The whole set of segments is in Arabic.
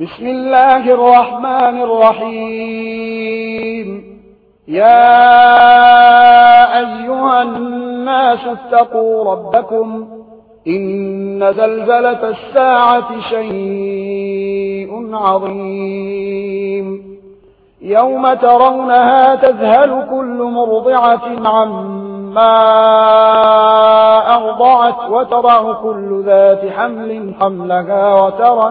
بسم الله الرحمن الرحيم. يا أيها الناس اتقوا ربكم إن زلزلة الساعة شيء عظيم. يوم ترونها تذهل كل مرضعة عما أرضعت وترى كل ذات حمل حملها وترى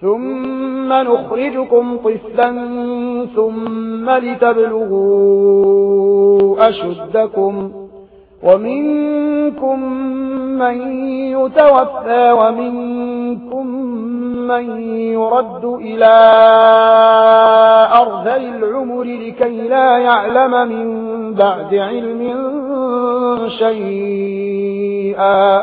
ثم نخرجكم طفلا ثم لتبلغوا أشدكم ومنكم من يتوفى ومنكم من يرد إلى أرض العمر لكي لا يعلم من بعد علم شيئا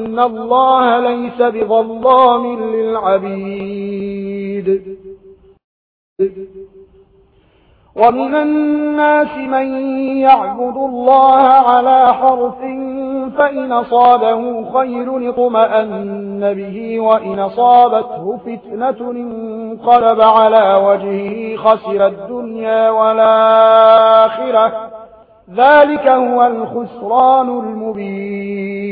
إن الله ليس بظلام للعبيد ومن الناس من يعبد الله على حرف فإن صابه خير اطمأن به وإن صابته فتنة انقلب على وجهه خسر الدنيا والآخرة. ذلك هو الخسران المبين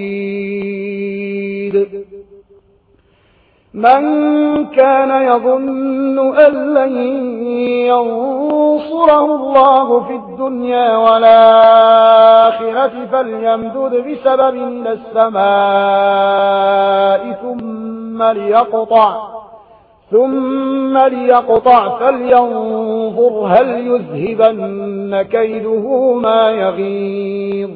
من كان يظن أن لن ينصره الله في الدنيا والآخرة فليمدد بسبب للسماء ثم ليقطع ثم ليقطع فلينظر هل يذهبن كيده ما يغيظ.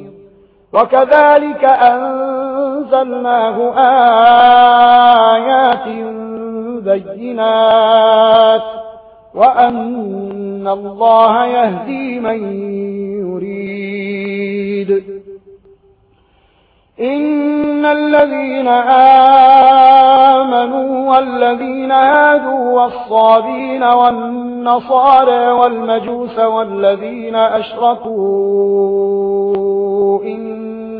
وكذلك أن أنزلناه آيات بينات وأن الله يهدي من يريد. إن الذين آمنوا والذين هادوا والصابين والنصارى والمجوس والذين أشركوا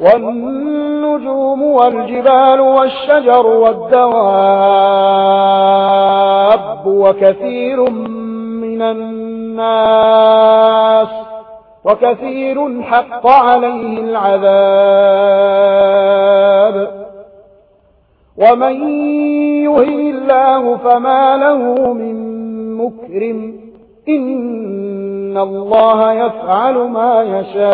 والنجوم والجبال والشجر والدواب وكثير من الناس وكثير حق عليه العذاب. ومن يهي الله فما له من مكرم. إن إن الله يفعل ما يشاء